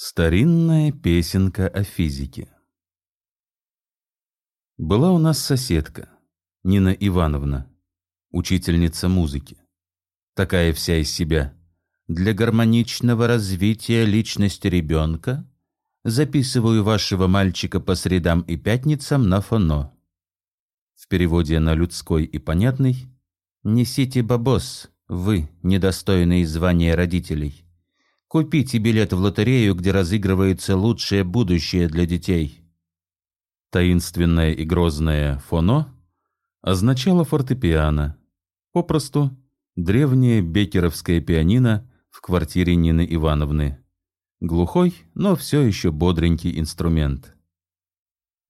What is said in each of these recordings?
Старинная песенка о физике. Была у нас соседка, Нина Ивановна, учительница музыки. Такая вся из себя. Для гармоничного развития личности ребенка записываю вашего мальчика по средам и пятницам на фоно. В переводе на людской и понятный «Несите бабос, вы, недостойные звания родителей». Купите билет в лотерею, где разыгрывается лучшее будущее для детей. Таинственное и грозное фоно означало фортепиано, попросту древнее бекеровское пианино в квартире Нины Ивановны. Глухой, но все еще бодренький инструмент.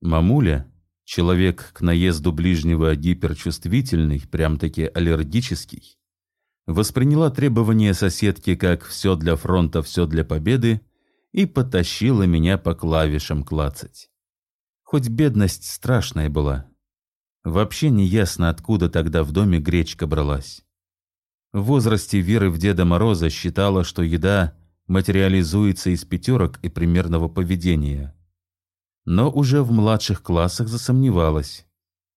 Мамуля, человек к наезду ближнего гиперчувствительный, прям-таки аллергический, восприняла требования соседки как «все для фронта, все для победы» и потащила меня по клавишам клацать. Хоть бедность страшная была. Вообще не ясно, откуда тогда в доме гречка бралась. В возрасте веры в Деда Мороза считала, что еда материализуется из пятерок и примерного поведения. Но уже в младших классах засомневалась.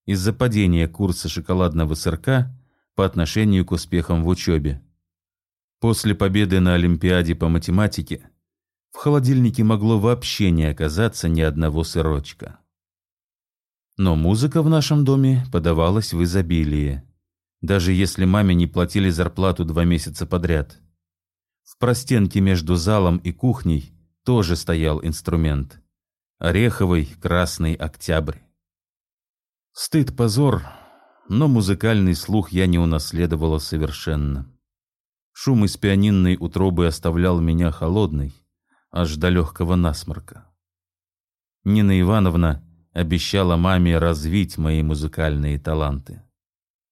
Из-за падения курса шоколадного сырка по отношению к успехам в учебе. После победы на Олимпиаде по математике в холодильнике могло вообще не оказаться ни одного сырочка. Но музыка в нашем доме подавалась в изобилии, даже если маме не платили зарплату два месяца подряд. В простенке между залом и кухней тоже стоял инструмент. Ореховый красный октябрь. Стыд-позор но музыкальный слух я не унаследовала совершенно. Шум из пианинной утробы оставлял меня холодной, аж до легкого насморка. Нина Ивановна обещала маме развить мои музыкальные таланты.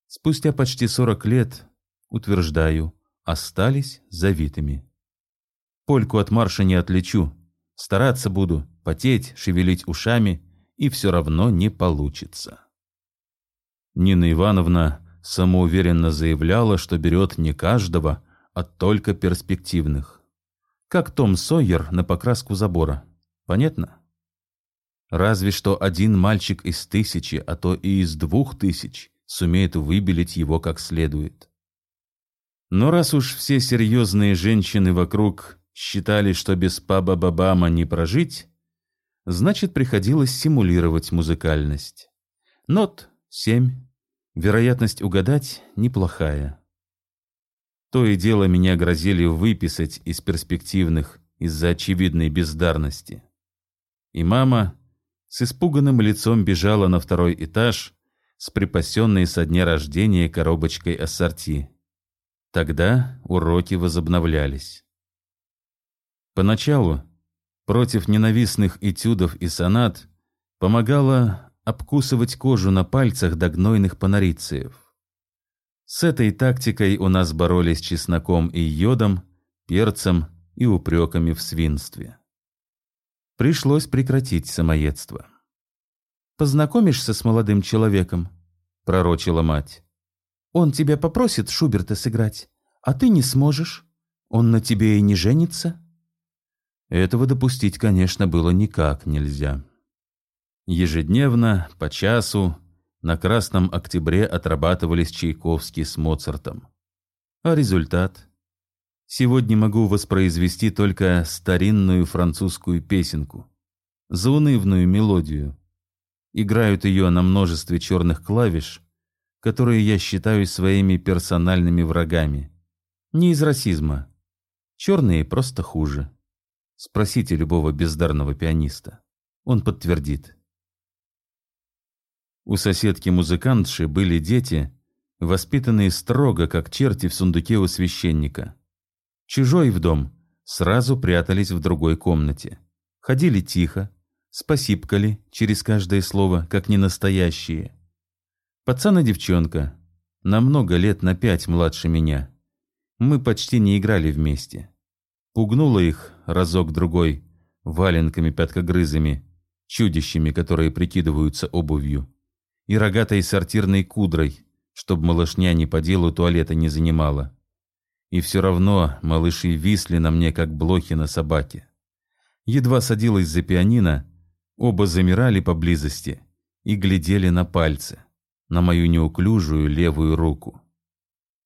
Спустя почти сорок лет, утверждаю, остались завитыми. Польку от марша не отличу, стараться буду, потеть, шевелить ушами, и все равно не получится. Нина Ивановна самоуверенно заявляла, что берет не каждого, а только перспективных. Как Том Сойер на покраску забора. Понятно? Разве что один мальчик из тысячи, а то и из двух тысяч сумеет выбелить его как следует. Но раз уж все серьезные женщины вокруг считали, что без Паба-Бабама не прожить, значит, приходилось симулировать музыкальность. Нот семь. Вероятность угадать неплохая. То и дело меня грозили выписать из перспективных из-за очевидной бездарности. И мама с испуганным лицом бежала на второй этаж с припасенной со дня рождения коробочкой ассорти. Тогда уроки возобновлялись. Поначалу против ненавистных этюдов и сонат помогала обкусывать кожу на пальцах до гнойных. С этой тактикой у нас боролись чесноком и йодом, перцем и упреками в свинстве. Пришлось прекратить самоедство. «Познакомишься с молодым человеком?» — пророчила мать. «Он тебя попросит Шуберта сыграть, а ты не сможешь. Он на тебе и не женится». Этого допустить, конечно, было никак нельзя. Ежедневно, по часу, на Красном Октябре отрабатывались Чайковский с Моцартом. А результат? Сегодня могу воспроизвести только старинную французскую песенку, заунывную мелодию. Играют ее на множестве черных клавиш, которые я считаю своими персональными врагами. Не из расизма. Черные просто хуже. Спросите любого бездарного пианиста. Он подтвердит. У соседки-музыкантши были дети, воспитанные строго, как черти в сундуке у священника. Чужой в дом сразу прятались в другой комнате. Ходили тихо, спасибкали через каждое слово, как ненастоящие. Пацан и девчонка, на много лет на пять младше меня. Мы почти не играли вместе. Пугнуло их разок-другой валенками-пяткогрызами, чудищами, которые прикидываются обувью и рогатой сортирной кудрой, чтоб малышня ни по делу туалета не занимала. И все равно малыши висли на мне, как блохи на собаке. Едва садилась за пианино, оба замирали поблизости и глядели на пальцы, на мою неуклюжую левую руку.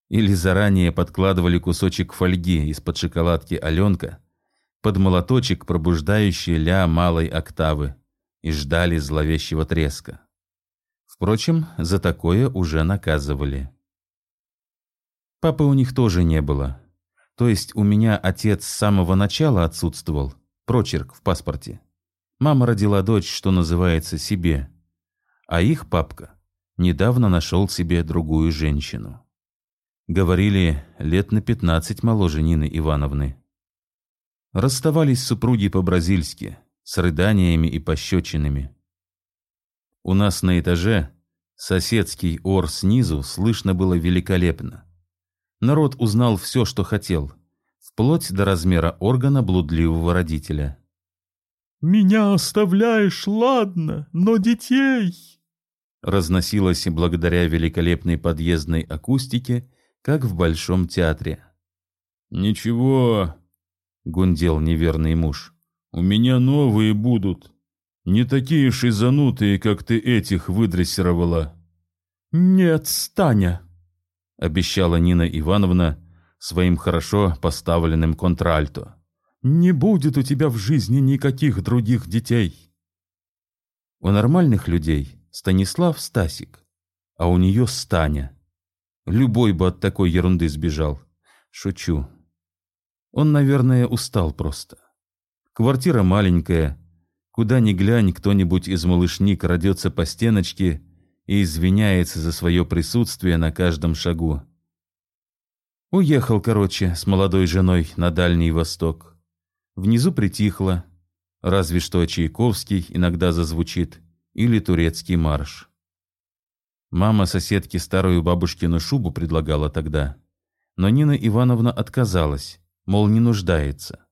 Или заранее подкладывали кусочек фольги из-под шоколадки Аленка под молоточек, пробуждающий ля малой октавы, и ждали зловещего треска. Впрочем, за такое уже наказывали. Папы у них тоже не было. То есть у меня отец с самого начала отсутствовал, прочерк в паспорте. Мама родила дочь, что называется, себе. А их папка недавно нашел себе другую женщину. Говорили, лет на пятнадцать моложе Нины Ивановны. Расставались супруги по-бразильски, с рыданиями и пощечинами. У нас на этаже соседский ор снизу слышно было великолепно. Народ узнал все, что хотел, вплоть до размера органа блудливого родителя. «Меня оставляешь, ладно, но детей...» Разносилось благодаря великолепной подъездной акустике, как в Большом театре. «Ничего», — гундел неверный муж, — «у меня новые будут. Не такие шизанутые, как ты этих выдрессировала». «Нет, Станя», — обещала Нина Ивановна своим хорошо поставленным контральто. Не будет у тебя в жизни никаких других детей. У нормальных людей Станислав Стасик, а у нее Станя. Любой бы от такой ерунды сбежал. Шучу. Он, наверное, устал просто. Квартира маленькая. Куда ни глянь, кто-нибудь из малышни крадется по стеночке и извиняется за свое присутствие на каждом шагу. Уехал, короче, с молодой женой на Дальний Восток. Внизу притихло, разве что Чайковский иногда зазвучит, или турецкий марш. Мама соседке старую бабушкину шубу предлагала тогда, но Нина Ивановна отказалась, мол, не нуждается.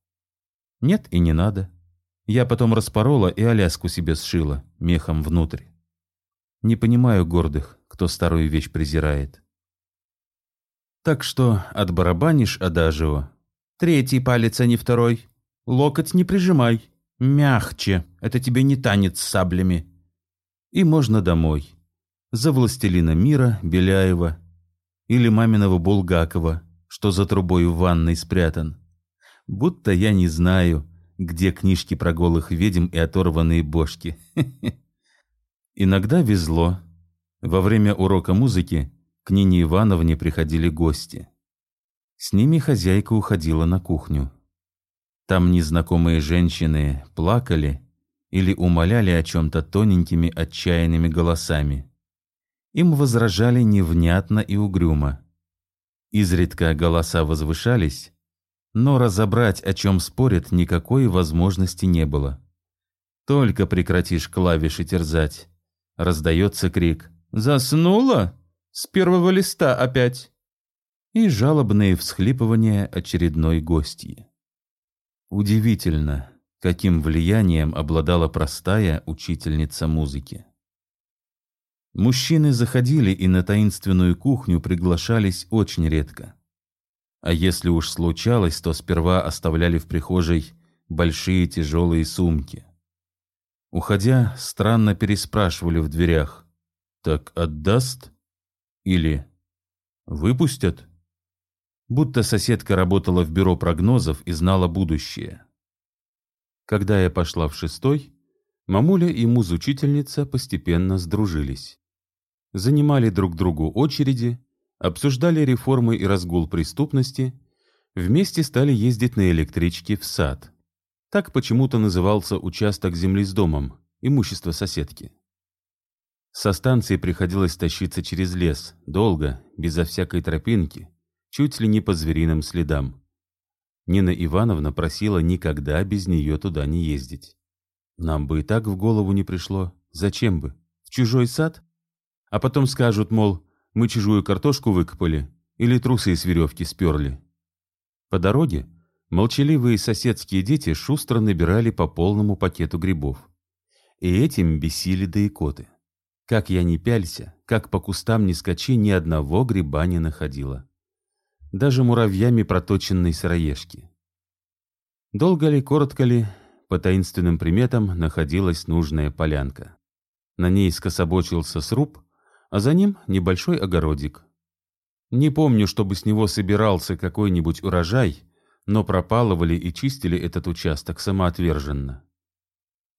Нет и не надо. Я потом распорола и аляску себе сшила, мехом внутрь. Не понимаю гордых, кто старую вещь презирает. Так что отбарабанишь адажио. Третий палец, а не второй. Локоть не прижимай. Мягче. Это тебе не танец с саблями. И можно домой. За властелина мира Беляева или маминого Булгакова, что за трубой в ванной спрятан. Будто я не знаю, где книжки про голых ведьм и оторванные бошки. Иногда везло. Во время урока музыки к Нине Ивановне приходили гости. С ними хозяйка уходила на кухню. Там незнакомые женщины плакали или умоляли о чем-то тоненькими отчаянными голосами. Им возражали невнятно и угрюмо. Изредка голоса возвышались, но разобрать, о чем спорят, никакой возможности не было. Только прекратишь клавиши терзать. Раздается крик «Заснула? С первого листа опять!» И жалобные всхлипывания очередной гостьи. Удивительно, каким влиянием обладала простая учительница музыки. Мужчины заходили и на таинственную кухню приглашались очень редко. А если уж случалось, то сперва оставляли в прихожей большие тяжелые сумки. Уходя, странно переспрашивали в дверях. «Так отдаст?» Или «Выпустят?» будто соседка работала в бюро прогнозов и знала будущее. Когда я пошла в шестой, мамуля и муз-учительница постепенно сдружились. Занимали друг другу очереди, обсуждали реформы и разгул преступности, вместе стали ездить на электричке в сад. Так почему-то назывался участок земли с домом, имущество соседки. Со станции приходилось тащиться через лес, долго, безо всякой тропинки, чуть ли не по звериным следам. Нина Ивановна просила никогда без нее туда не ездить. Нам бы и так в голову не пришло. Зачем бы? В чужой сад? А потом скажут, мол, мы чужую картошку выкопали или трусы из веревки сперли. По дороге молчаливые соседские дети шустро набирали по полному пакету грибов. И этим бесили да икоты. Как я ни пялься, как по кустам ни скачи, ни одного гриба не находила даже муравьями проточенной сыроежки. Долго ли, коротко ли, По таинственным приметам находилась нужная полянка. На ней скособочился сруб, а за ним небольшой огородик. Не помню, чтобы с него собирался какой-нибудь урожай, но пропалывали и чистили этот участок самоотверженно.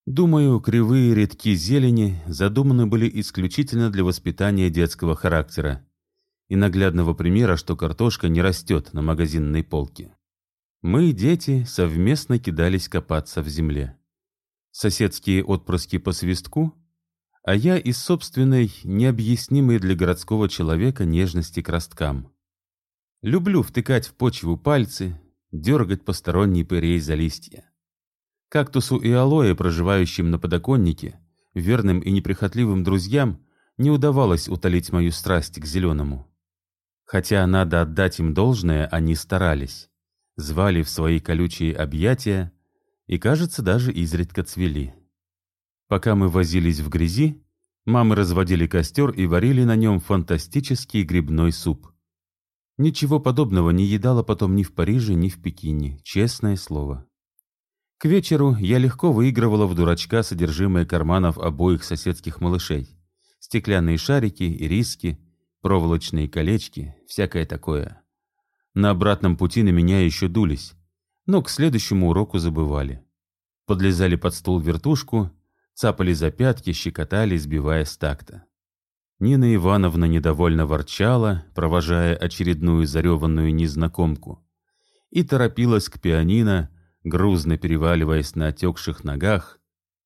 Думаю, кривые редки зелени задуманы были исключительно для воспитания детского характера и наглядного примера, что картошка не растет на магазинной полке. Мы, дети, совместно кидались копаться в земле. Соседские отпрыски по свистку, а я из собственной, необъяснимой для городского человека нежности к росткам. Люблю втыкать в почву пальцы, дергать посторонний пырей за листья. Кактусу и алоэ, проживающим на подоконнике, верным и неприхотливым друзьям, не удавалось утолить мою страсть к зеленому. Хотя надо отдать им должное, они старались, звали в свои колючие объятия и, кажется, даже изредка цвели. Пока мы возились в грязи, мамы разводили костер и варили на нем фантастический грибной суп. Ничего подобного не едала потом ни в Париже, ни в Пекине, честное слово. К вечеру я легко выигрывала в дурачка содержимое карманов обоих соседских малышей. Стеклянные шарики, ириски, проволочные колечки, всякое такое. На обратном пути на меня еще дулись, но к следующему уроку забывали. Подлезали под стул вертушку, цапали за пятки, щекотали, сбивая с такта. Нина Ивановна недовольно ворчала, провожая очередную зареванную незнакомку, и торопилась к пианино, грузно переваливаясь на отекших ногах,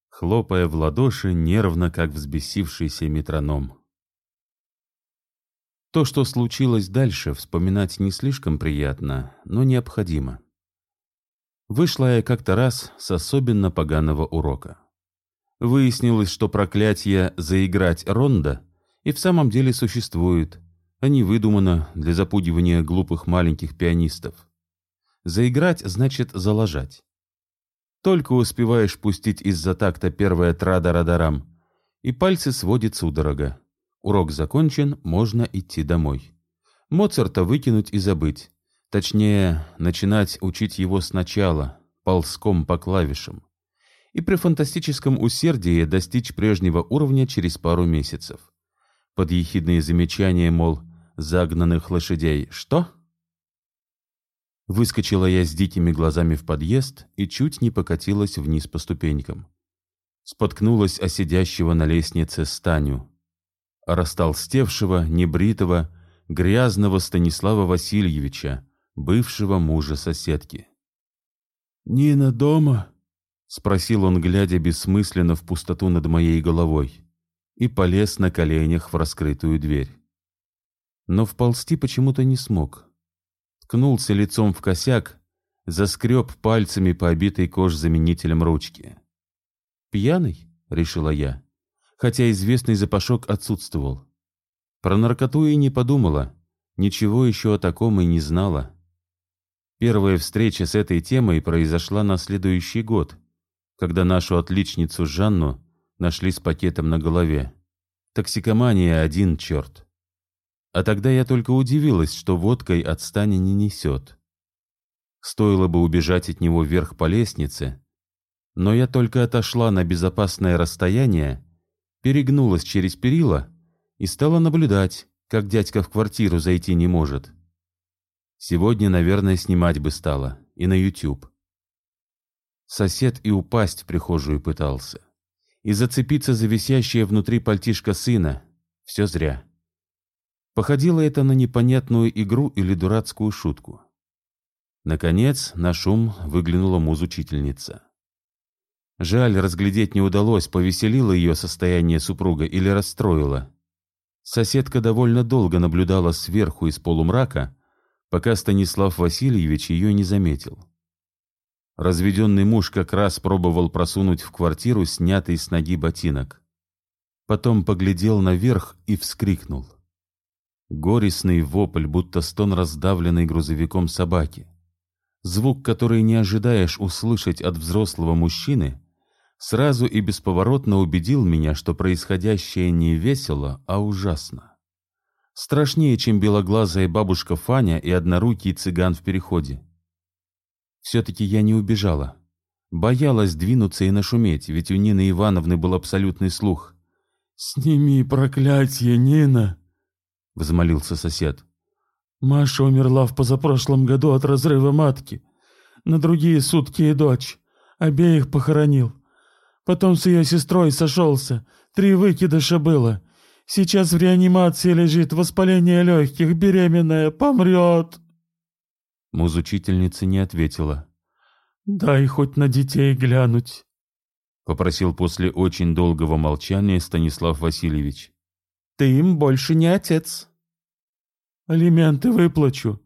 хлопая в ладоши нервно, как взбесившийся метроном. То, что случилось дальше, вспоминать не слишком приятно, но необходимо. Вышла я как-то раз с особенно поганого урока. Выяснилось, что проклятие «заиграть ронда» и в самом деле существует, а не выдумано для запугивания глупых маленьких пианистов. Заиграть значит залажать. Только успеваешь пустить из-за такта первое трада-радарам, и пальцы сводит судорога. Урок закончен, можно идти домой. Моцарта выкинуть и забыть. Точнее, начинать учить его сначала, ползком по клавишам. И при фантастическом усердии достичь прежнего уровня через пару месяцев. Под ехидные замечания, мол, загнанных лошадей «Что?» Выскочила я с дикими глазами в подъезд и чуть не покатилась вниз по ступенькам. Споткнулась о сидящего на лестнице Станю. Растолстевшего, небритого, грязного Станислава Васильевича, бывшего мужа соседки. «Нина дома?» — спросил он, глядя бессмысленно в пустоту над моей головой, и полез на коленях в раскрытую дверь. Но вползти почему-то не смог ткнулся лицом в косяк, заскреб пальцами по обитой кожзаменителем ручки. «Пьяный?» — решила я, хотя известный запашок отсутствовал. Про наркоту и не подумала, ничего еще о таком и не знала. Первая встреча с этой темой произошла на следующий год, когда нашу отличницу Жанну нашли с пакетом на голове. Токсикомания один черт. А тогда я только удивилась, что водкой от Стани не несет. Стоило бы убежать от него вверх по лестнице, но я только отошла на безопасное расстояние, перегнулась через перила и стала наблюдать, как дядька в квартиру зайти не может. Сегодня, наверное, снимать бы стала, и на YouTube. Сосед и упасть в прихожую пытался. И зацепиться за висящее внутри пальтишко сына. Все зря. Походило это на непонятную игру или дурацкую шутку. Наконец, на шум выглянула муз-учительница. Жаль, разглядеть не удалось, повеселило ее состояние супруга или расстроило. Соседка довольно долго наблюдала сверху из полумрака, пока Станислав Васильевич ее не заметил. Разведенный муж как раз пробовал просунуть в квартиру снятый с ноги ботинок. Потом поглядел наверх и вскрикнул. Горестный вопль, будто стон раздавленной грузовиком собаки. Звук, который не ожидаешь услышать от взрослого мужчины, сразу и бесповоротно убедил меня, что происходящее не весело, а ужасно. Страшнее, чем белоглазая бабушка Фаня и однорукий цыган в переходе. Все-таки я не убежала. Боялась двинуться и нашуметь, ведь у Нины Ивановны был абсолютный слух. «Сними проклятие, Нина!» — взмолился сосед. «Маша умерла в позапрошлом году от разрыва матки. На другие сутки и дочь. Обеих похоронил. Потом с ее сестрой сошелся. Три выкидыша было. Сейчас в реанимации лежит, воспаление легких, беременная, помрет». Музучительница не ответила. «Дай хоть на детей глянуть», — попросил после очень долгого молчания Станислав Васильевич. «Ты им больше не отец». «Алименты выплачу.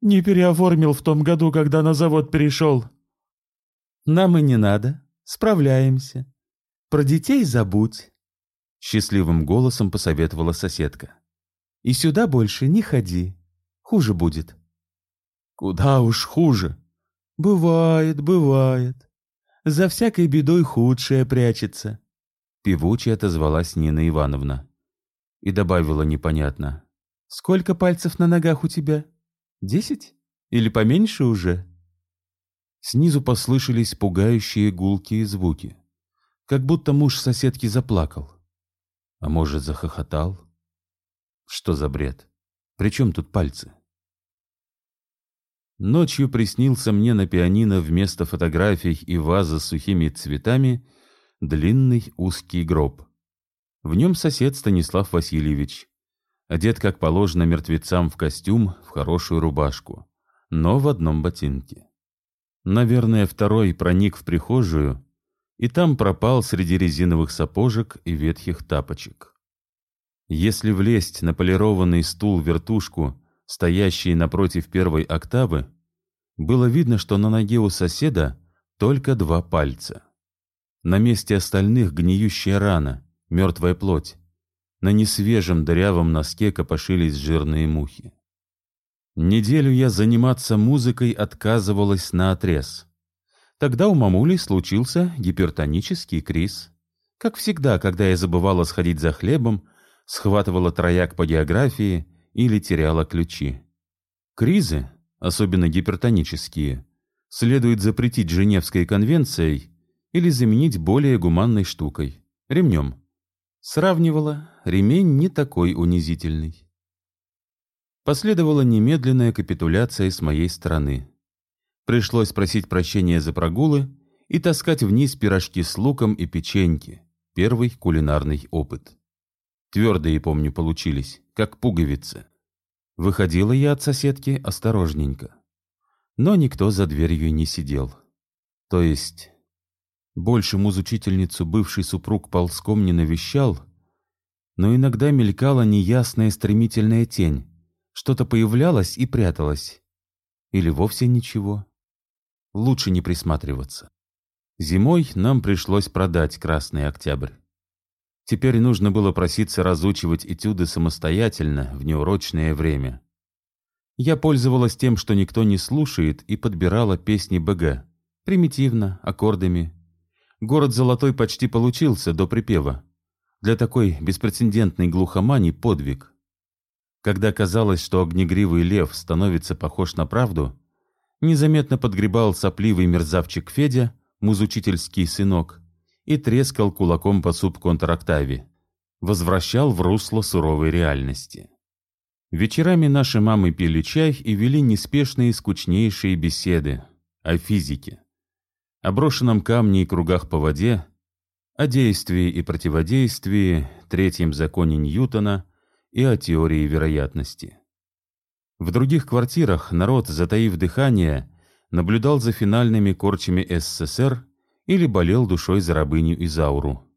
Не переоформил в том году, когда на завод перешел». «Нам и не надо. Справляемся. Про детей забудь», — счастливым голосом посоветовала соседка. «И сюда больше не ходи. Хуже будет». «Куда уж хуже», «Бывает, бывает. За всякой бедой худшее прячется», — певуче отозвалась Нина Ивановна. И добавила непонятно. «Сколько пальцев на ногах у тебя? Десять? Или поменьше уже?» Снизу послышались пугающие гулкие звуки, как будто муж соседки заплакал. А может, захохотал? Что за бред? При чем тут пальцы? Ночью приснился мне на пианино вместо фотографий и вазы с сухими цветами длинный узкий гроб. В нем сосед Станислав Васильевич, одет как положено мертвецам в костюм, в хорошую рубашку, но в одном ботинке. Наверное, второй проник в прихожую и там пропал среди резиновых сапожек и ветхих тапочек. Если влезть на полированный стул-вертушку стоящей напротив первой октавы, было видно, что на ноге у соседа только два пальца. На месте остальных гниющая рана, мертвая плоть. На несвежем дырявом носке копошились жирные мухи. Неделю я заниматься музыкой отказывалась на отрез. Тогда у мамули случился гипертонический криз. Как всегда, когда я забывала сходить за хлебом, схватывала трояк по географии или теряла ключи. Кризы, особенно гипертонические, следует запретить Женевской конвенцией или заменить более гуманной штукой – ремнем. Сравнивала, ремень не такой унизительный. Последовала немедленная капитуляция с моей стороны. Пришлось просить прощения за прогулы и таскать вниз пирожки с луком и печеньки. Первый кулинарный опыт. Твердые, помню, получились, как пуговицы. Выходила я от соседки осторожненько. Но никто за дверью не сидел. То есть, больше музучительницу бывший супруг ползком не навещал, но иногда мелькала неясная стремительная тень. Что-то появлялось и пряталось. Или вовсе ничего. Лучше не присматриваться. Зимой нам пришлось продать «Красный Октябрь». Теперь нужно было проситься разучивать этюды самостоятельно в неурочное время. Я пользовалась тем, что никто не слушает, и подбирала песни БГ. Примитивно, аккордами. «Город золотой» почти получился до припева. Для такой беспрецедентной глухомани подвиг. Когда казалось, что огнегривый лев становится похож на правду, незаметно подгребал сопливый мерзавчик Федя, музучительский сынок, и трескал кулаком по субконтрактаве, возвращал в русло суровой реальности. Вечерами наши мамы пили чай и вели неспешные скучнейшие беседы о физике, о брошенном камне и кругах по воде, о действии и противодействии, третьем законе Ньютона и о теории вероятности. В других квартирах народ, затаив дыхание, наблюдал за финальными корчами СССР или болел душой за рабыню Изауру.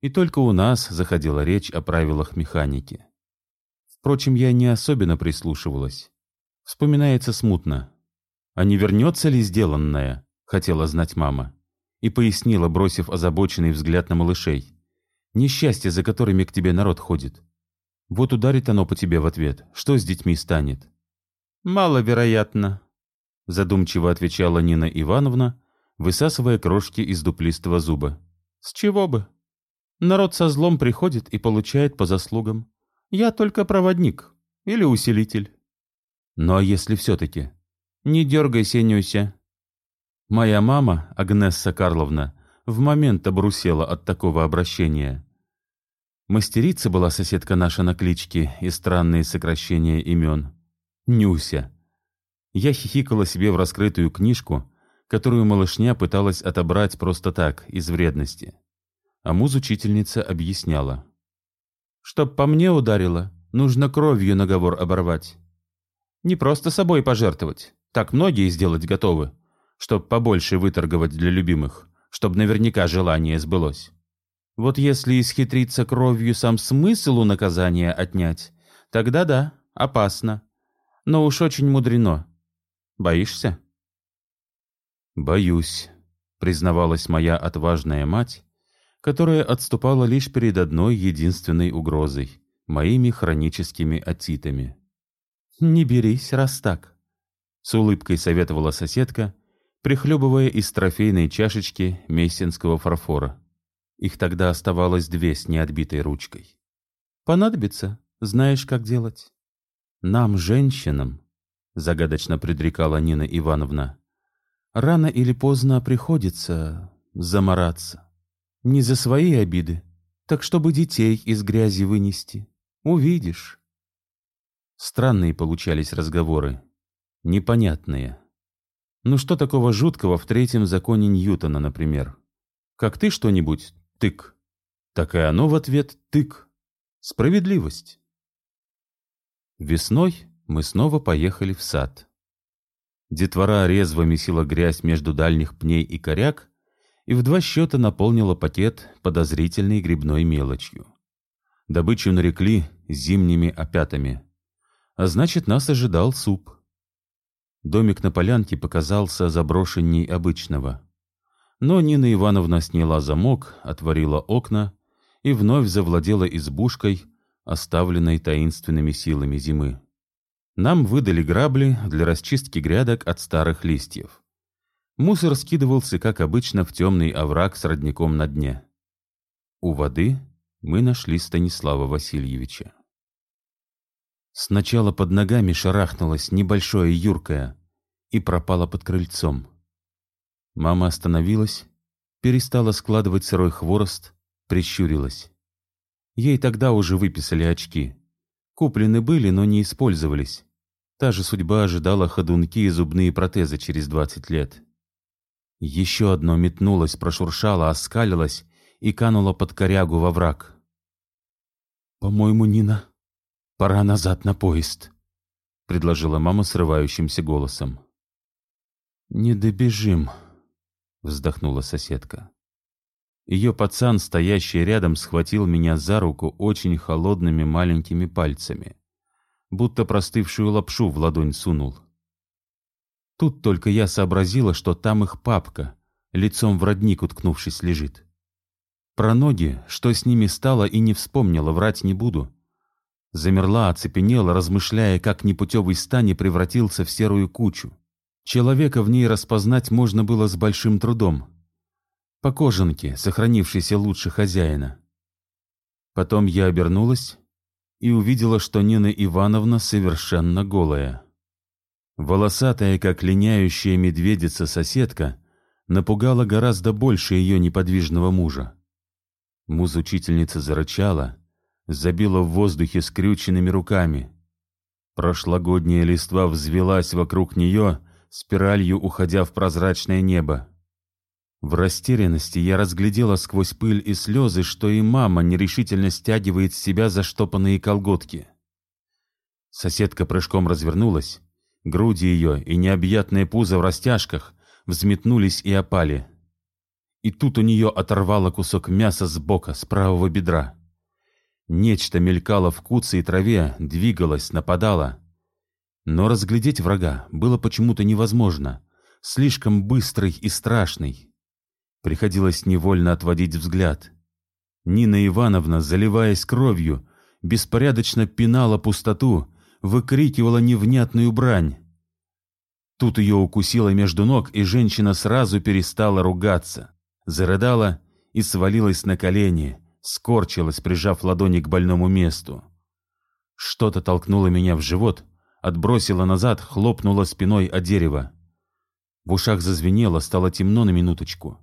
И только у нас заходила речь о правилах механики. Впрочем, я не особенно прислушивалась. Вспоминается смутно. «А не вернется ли сделанное?» — хотела знать мама. И пояснила, бросив озабоченный взгляд на малышей. «Несчастье, за которыми к тебе народ ходит. Вот ударит оно по тебе в ответ. Что с детьми станет?» «Маловероятно», — задумчиво отвечала Нина Ивановна, высасывая крошки из дуплистого зуба. «С чего бы? Народ со злом приходит и получает по заслугам. Я только проводник или усилитель». «Ну а если все-таки?» «Не дергайся, Нюся». Моя мама, Агнесса Карловна, в момент обрусела от такого обращения. Мастерица была соседка наша на кличке и странные сокращения имен. Нюся. Я хихикала себе в раскрытую книжку, которую малышня пыталась отобрать просто так, из вредности. А муз-учительница объясняла. «Чтоб по мне ударило, нужно кровью наговор оборвать. Не просто собой пожертвовать, так многие сделать готовы, чтоб побольше выторговать для любимых, чтоб наверняка желание сбылось. Вот если исхитриться кровью сам смысл у наказания отнять, тогда да, опасно. Но уж очень мудрено. Боишься? «Боюсь», — признавалась моя отважная мать, которая отступала лишь перед одной единственной угрозой — моими хроническими отитами. «Не берись, раз так», — с улыбкой советовала соседка, прихлебывая из трофейной чашечки мессинского фарфора. Их тогда оставалось две с неотбитой ручкой. «Понадобится, знаешь, как делать». «Нам, женщинам», — загадочно предрекала Нина Ивановна, «рано или поздно приходится замораться. Не за свои обиды, так чтобы детей из грязи вынести. Увидишь». Странные получались разговоры, непонятные. Ну что такого жуткого в третьем законе Ньютона, например? Как ты что-нибудь тык, так и оно в ответ тык. Справедливость. Весной мы снова поехали в сад. Детвора резво месила грязь между дальних пней и коряк и в два счета наполнила пакет подозрительной грибной мелочью. Добычу нарекли зимними опятами. А значит, нас ожидал суп. Домик на полянке показался заброшенней обычного. Но Нина Ивановна сняла замок, отворила окна и вновь завладела избушкой, оставленной таинственными силами зимы. Нам выдали грабли для расчистки грядок от старых листьев. Мусор скидывался, как обычно, в темный овраг с родником на дне. У воды мы нашли Станислава Васильевича. Сначала под ногами шарахнулась небольшое юркое и пропала под крыльцом. Мама остановилась, перестала складывать сырой хворост, прищурилась. Ей тогда уже выписали очки. Куплены были, но не использовались. Та же судьба ожидала ходунки и зубные протезы через двадцать лет. Еще одно метнулось, прошуршало, оскалилось и кануло под корягу во враг. «По-моему, Нина, пора назад на поезд», — предложила мама срывающимся голосом. «Не добежим», — вздохнула соседка. Ее пацан, стоящий рядом, схватил меня за руку очень холодными маленькими пальцами, будто простывшую лапшу в ладонь сунул. Тут только я сообразила, что там их папка, лицом в родник уткнувшись, лежит. Про ноги, что с ними стало, и не вспомнила, врать не буду. Замерла, оцепенела, размышляя, как непутевый стане превратился в серую кучу. Человека в ней распознать можно было с большим трудом. По кожанке, сохранившейся лучше хозяина. Потом я обернулась и увидела, что Нина Ивановна совершенно голая. Волосатая, как линяющая медведица соседка, напугала гораздо больше ее неподвижного мужа. Муз-учительница зарычала, забила в воздухе скрюченными руками. Прошлогодняя листва взвелась вокруг нее, спиралью уходя в прозрачное небо. В растерянности я разглядела сквозь пыль и слезы, что и мама нерешительно стягивает с себя заштопанные колготки. Соседка прыжком развернулась, груди ее и необъятное пузо в растяжках взметнулись и опали. И тут у нее оторвало кусок мяса с бока, с правого бедра. Нечто мелькало в куце и траве, двигалось, нападало. Но разглядеть врага было почему-то невозможно, слишком быстрый и страшный. Приходилось невольно отводить взгляд. Нина Ивановна, заливаясь кровью, беспорядочно пинала пустоту, выкрикивала невнятную брань. Тут ее укусило между ног, и женщина сразу перестала ругаться, зарыдала и свалилась на колени, скорчилась, прижав ладони к больному месту. Что-то толкнуло меня в живот — отбросила назад, хлопнула спиной о дерево. В ушах зазвенело, стало темно на минуточку.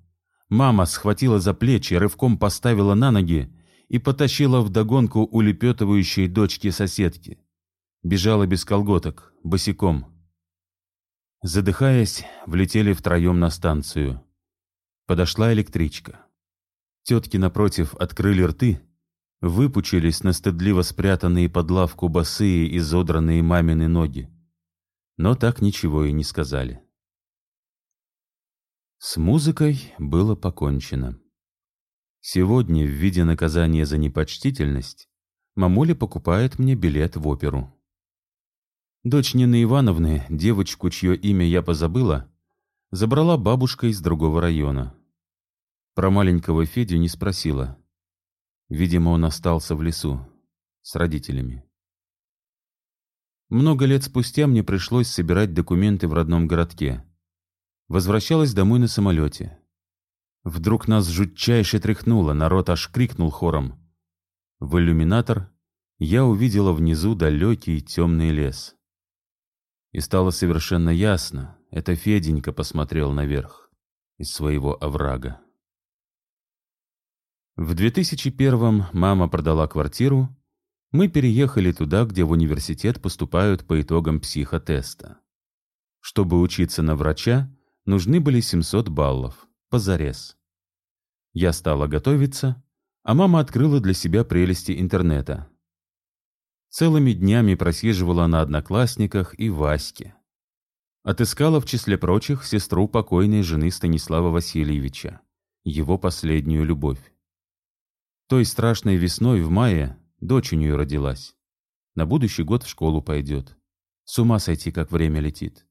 Мама схватила за плечи, рывком поставила на ноги и потащила вдогонку улепетывающей дочки соседки. Бежала без колготок, босиком. Задыхаясь, влетели втроем на станцию. Подошла электричка. Тетки напротив открыли рты, выпучились на стыдливо спрятанные под лавку босые и изодранные мамины ноги. Но так ничего и не сказали. С музыкой было покончено. Сегодня, в виде наказания за непочтительность, мамуля покупает мне билет в оперу. Дочь Нины Ивановны, девочку, чье имя я позабыла, забрала бабушка из другого района. Про маленького Федю не спросила. Видимо, он остался в лесу с родителями. Много лет спустя мне пришлось собирать документы в родном городке. Возвращалась домой на самолете. Вдруг нас жутчайше тряхнуло, народ аж крикнул хором. В иллюминатор я увидела внизу далекий темный лес. И стало совершенно ясно, это Феденька посмотрел наверх из своего оврага. В 2001-м мама продала квартиру, мы переехали туда, где в университет поступают по итогам психотеста. Чтобы учиться на врача, нужны были 700 баллов, позарез. Я стала готовиться, а мама открыла для себя прелести интернета. Целыми днями просиживала на одноклассниках и Ваське. Отыскала в числе прочих сестру покойной жены Станислава Васильевича, его последнюю любовь. Той страшной весной в мае дочь у нее родилась. На будущий год в школу пойдет. С ума сойти, как время летит.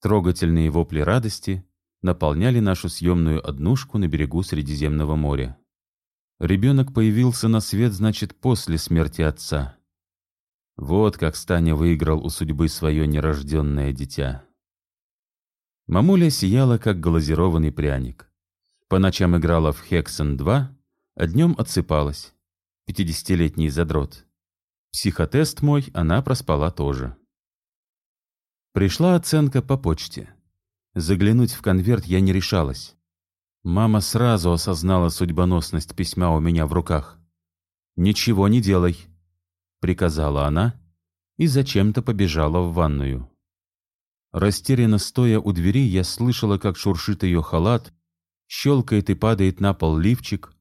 Трогательные вопли радости наполняли нашу съемную однушку на берегу Средиземного моря. Ребенок появился на свет, значит, после смерти отца. Вот как Станя выиграл у судьбы свое нерожденное дитя. Мамуля сияла, как глазированный пряник. По ночам играла в «Хексен-2», а днем отсыпалась. Пятидесятилетний задрот. Психотест мой она проспала тоже. Пришла оценка по почте. Заглянуть в конверт я не решалась. Мама сразу осознала судьбоносность письма у меня в руках. «Ничего не делай», — приказала она и зачем-то побежала в ванную. Растерянно стоя у двери, я слышала, как шуршит ее халат, щелкает и падает на пол лифчик,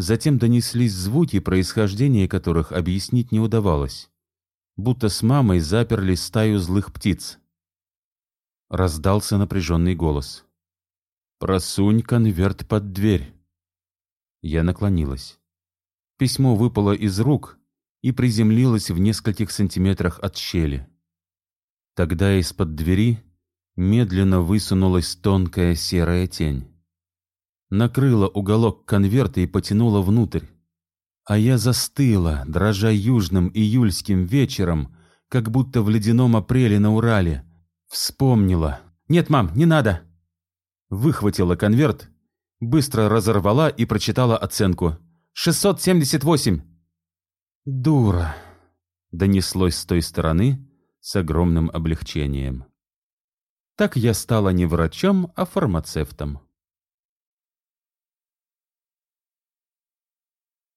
Затем донеслись звуки, происхождения которых объяснить не удавалось. Будто с мамой заперли стаю злых птиц. Раздался напряженный голос. «Просунь конверт под дверь». Я наклонилась. Письмо выпало из рук и приземлилось в нескольких сантиметрах от щели. Тогда из-под двери медленно высунулась тонкая серая тень накрыла уголок конверта и потянула внутрь. А я застыла, дрожа южным июльским вечером, как будто в ледяном апреле на Урале. Вспомнила. «Нет, мам, не надо!» Выхватила конверт, быстро разорвала и прочитала оценку. «678!» «Дура!» — донеслось с той стороны с огромным облегчением. Так я стала не врачом, а фармацевтом.